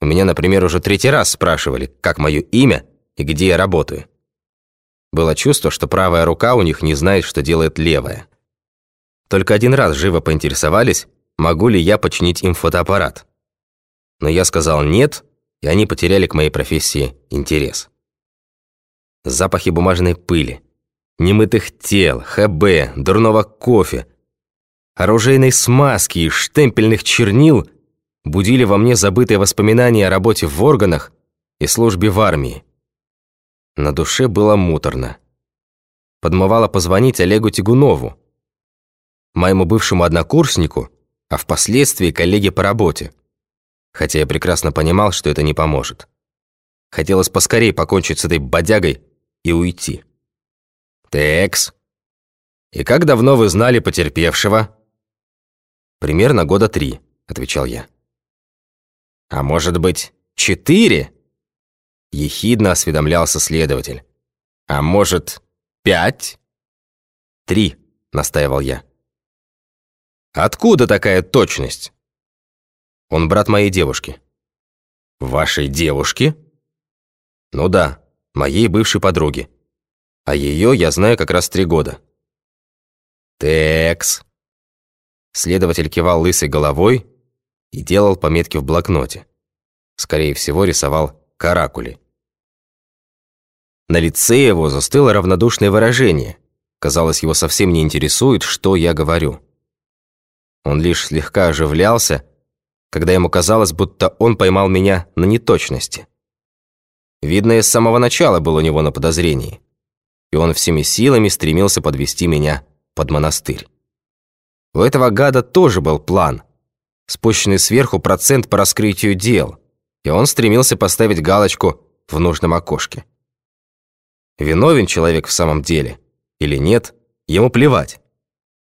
У меня, например, уже третий раз спрашивали, как мое имя и где я работаю. Было чувство, что правая рука у них не знает, что делает левая. Только один раз живо поинтересовались, могу ли я починить им фотоаппарат. Но я сказал «нет», и они потеряли к моей профессии интерес. Запахи бумажной пыли, немытых тел, ХБ, дурного кофе, оружейной смазки и штемпельных чернил будили во мне забытые воспоминания о работе в органах и службе в армии. На душе было муторно. Подмывало позвонить Олегу Тягунову, моему бывшему однокурснику, а впоследствии коллеге по работе, хотя я прекрасно понимал, что это не поможет. Хотелось поскорее покончить с этой бодягой и уйти. «Текс. И как давно вы знали потерпевшего?» «Примерно года три», — отвечал я. «А может быть, четыре?» Ехидно осведомлялся следователь. «А может, пять?» «Три», — настаивал я. «Откуда такая точность?» «Он брат моей девушки». «Вашей девушки?» «Ну да, моей бывшей подруги. А ее я знаю как раз три года». «Текс», Следователь кивал лысой головой и делал пометки в блокноте. Скорее всего, рисовал каракули. На лице его застыло равнодушное выражение. Казалось, его совсем не интересует, что я говорю. Он лишь слегка оживлялся, когда ему казалось, будто он поймал меня на неточности. Видно, и с самого начала был у него на подозрении, и он всеми силами стремился подвести меня под монастырь. У этого гада тоже был план. Спущенный сверху процент по раскрытию дел, и он стремился поставить галочку в нужном окошке. Виновен человек в самом деле или нет, ему плевать.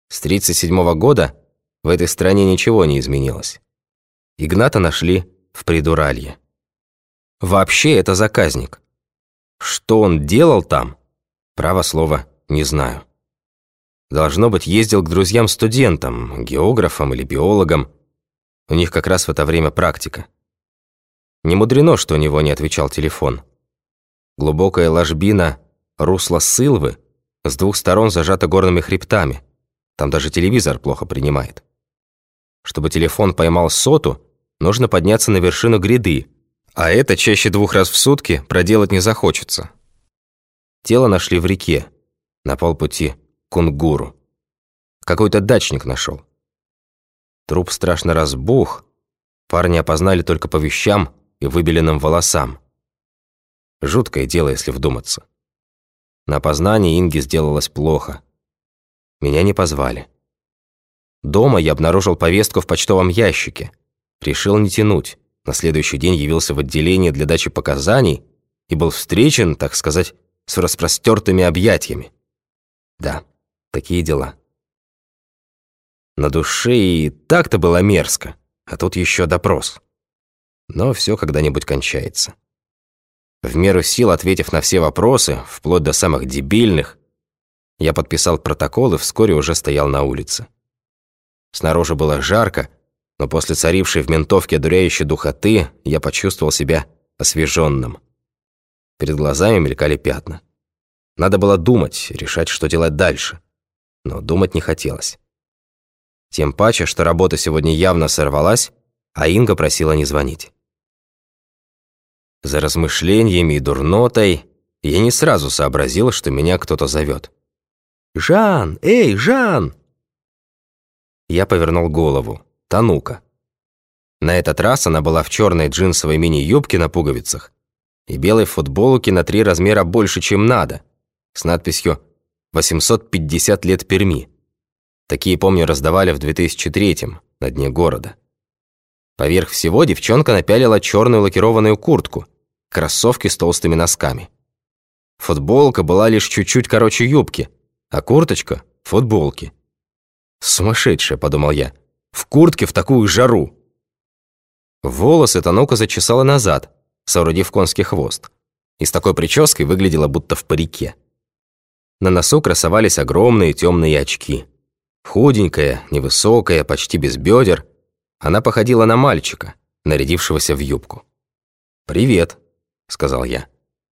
С 37 года в этой стране ничего не изменилось. Игната нашли в Придуралье. Вообще это заказник. Что он делал там, право слова, не знаю. Должно быть, ездил к друзьям-студентам, географам или биологам. У них как раз в это время практика. Не мудрено, что у него не отвечал телефон. Глубокая ложбина русла Сылвы с двух сторон зажата горными хребтами. Там даже телевизор плохо принимает. Чтобы телефон поймал соту, нужно подняться на вершину гряды, а это чаще двух раз в сутки проделать не захочется. Тело нашли в реке, на полпути кунгуру. Какой-то дачник нашел. Труп страшно разбух. Парни опознали только по вещам и выбеленным волосам. Жуткое дело, если вдуматься. На опознание Инги сделалось плохо. Меня не позвали. Дома я обнаружил повестку в почтовом ящике. Решил не тянуть. На следующий день явился в отделение для дачи показаний и был встречен, так сказать, с распростертыми объятиями. Да, Такие дела. На душе и так-то было мерзко, а тут еще допрос. Но все когда-нибудь кончается. В меру сил, ответив на все вопросы, вплоть до самых дебильных, я подписал протокол и вскоре уже стоял на улице. Снаружи было жарко, но после царившей в ментовке одуряющей духоты я почувствовал себя освеженным. Перед глазами мелькали пятна. Надо было думать, решать, что делать дальше но думать не хотелось. Тем паче, что работа сегодня явно сорвалась, а Инга просила не звонить. За размышлениями и дурнотой я не сразу сообразил, что меня кто-то зовет. «Жан! Эй, Жан!» Я повернул голову. Танука. На этот раз она была в черной джинсовой мини-юбке на пуговицах и белой футболке на три размера больше, чем надо, с надписью 850 лет Перми. Такие, помню, раздавали в 2003-м на дне города. Поверх всего девчонка напялила черную лакированную куртку, кроссовки с толстыми носками. Футболка была лишь чуть-чуть короче юбки, а курточка – футболки. «Сумасшедшая», – подумал я, – «в куртке в такую жару». Волосы Танука зачесала назад, соорудив конский хвост, и с такой прической выглядела будто в парике. На носу красовались огромные темные очки. Худенькая, невысокая, почти без бедер, она походила на мальчика, нарядившегося в юбку. «Привет», — сказал я.